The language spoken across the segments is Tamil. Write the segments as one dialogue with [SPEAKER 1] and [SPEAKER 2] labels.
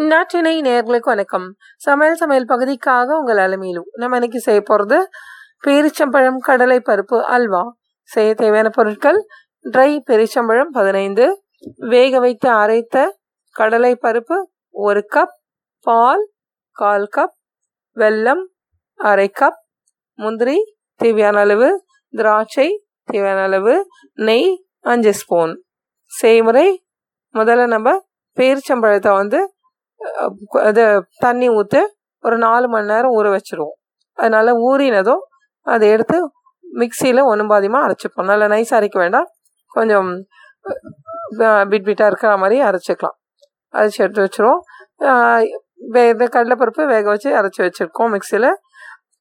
[SPEAKER 1] நாட்டினை நேர்களுக்கு வணக்கம். சமையல் சமையல் பகுதிக்காக உங்கள் அலமையிலும் நம்ம இன்னைக்கு செய்ய போகிறது பேரிச்சம்பழம் கடலை பருப்பு அல்வா. செய்ய தேவையான பொருட்கள் ட்ரை பெரிச்சம்பழம் பதினைந்து வேக வைத்து அரைத்த கடலை பருப்பு ஒரு கப் பால் கால் கப் வெல்லம் அரை கப் முந்திரி தேவையான அளவு திராட்சை தேவையான அளவு நெய் அஞ்சு ஸ்பூன். செய்முறை முதல்ல நம்ம பேரிச்சம்பழத்தை வந்து அதை தண்ணி ஊற்று ஒரு நாலு மணி நேரம் ஊற வச்சுருவோம். அதனால் ஊறினதும் அதை எடுத்து மிக்சியில் ஒன்றும் பாதியமாக அரைச்சிப்போம். நல்லா நைஸ் அரைக்க வேண்டாம். கொஞ்சம் பிட் பிட்டாக இருக்கிற மாதிரி அரைச்சிக்கலாம். அரைச்சி எடுத்து வச்சுருவோம். வே இந்த கடலைப்பருப்பு வேக வச்சு அரைச்சி வச்சுருக்கோம் மிக்சியில்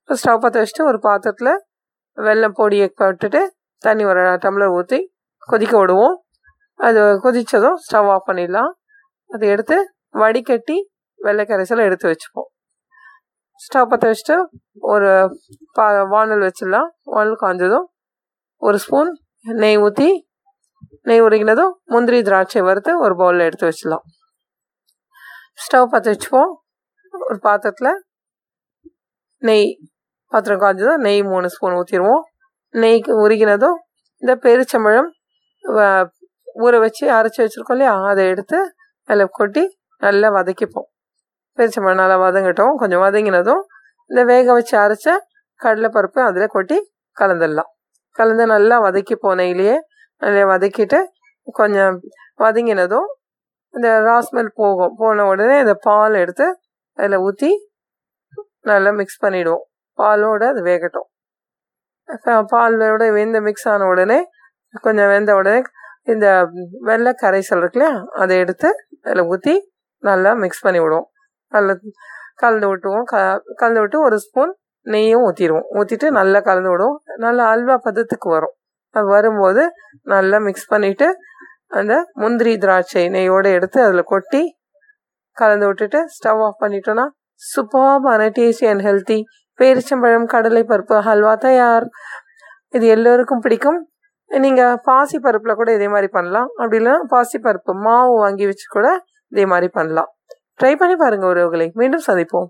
[SPEAKER 1] ஸ்டவ் பற்ற வச்சுட்டு ஒரு பாத்திரத்தில் வெள்ளம் பொடியை போட்டுட்டு தண்ணி ஒரு டம்ளர் ஊற்றி கொதிக்க விடுவோம். அது கொதித்ததும் ஸ்டவ் ஆஃப் பண்ணிடலாம். அதை எடுத்து வடிகட்டி வெள்ளை கரைசலை எடுத்து வச்சுப்போம். ஸ்டவ் பற்ற வச்சுட்டு ஒரு பா வானல் வச்சிடலாம். வானல் காய்ஞ்சதும் ஒரு ஸ்பூன் நெய் ஊற்றி நெய் உருகினதும் முந்திரி திராட்சை வறுத்து ஒரு பவுலில் எடுத்து வச்சிடலாம். ஸ்டவ் பற்ற வச்சுப்போம். ஒரு பாத்திரத்தில் நெய் பாத்திரம் காய்ஞ்சதும் நெய் மூணு ஸ்பூன் ஊற்றிடுவோம் நெய்க்கு உருகினதும் இந்த பெருச்சம்பழம் ஊற வச்சு அரைச்சி வச்சுருக்கோம் இல்லையா? அதை எடுத்து அதில் கொட்டி நல்லா வதக்கிப்போம். பெருச்சம்பழம் நல்லா வதங்கட்டும். கொஞ்சம் வதங்கினதும் இந்த வேக வச்சு அரைச்ச கடலைப்பருப்பு அதில் கொட்டி கலந்துடலாம். கலந்து நல்லா வதக்கிப்போம் போனையிலேயே நல்லா வதக்கிட்டு கொஞ்சம் வதங்கினதும் இந்த ராஸ்மெல் போகும். போன உடனே இந்த பால் எடுத்து அதில் ஊற்றி நல்லா மிக்ஸ் பண்ணிவிடுவோம் பாலோடு அது வேகட்டும். பாலோட வெந்த மிக்ஸ் ஆன உடனே கொஞ்சம் வெந்த உடனே இந்த வெள்ளை கரைசல் இருக்குல்லையா அதை எடுத்து அதில் ஊற்றி நல்லா மிக்ஸ் பண்ணி விடுவோம். நல்லா கலந்து விட்டுவோம் க கலந்து விட்டு ஒரு ஸ்பூன் நெய்யும் ஊற்றிடுவோம் ஊற்றிட்டு நல்லா கலந்து விடுவோம். நல்லா அல்வா பதத்துக்கு வரும். அது வரும்போது நல்லா மிக்ஸ் பண்ணிவிட்டு அந்த முந்திரி திராட்சை நெய்யோடு எடுத்து அதில் கொட்டி கலந்து விட்டுட்டு ஸ்டவ் ஆஃப் பண்ணிட்டோன்னா சூப்பர்பான டேஸ்டி அண்ட் ஹெல்த்தி பேரிச்சம்பழம் கடலை பருப்பு ஹல்வா தயார். இது எல்லோருக்கும் பிடிக்கும். நீங்கள் பாசி பருப்பில் கூட இதே மாதிரி பண்ணலாம். அப்படி இல்லைன்னா பாசி பருப்பு மாவு வாங்கி வச்சு கூட இதே மாதிரி பண்ணலாம். ட்ரை பண்ணி பாருங்கள் உறவுகளை. மீண்டும் சந்திப்போம்.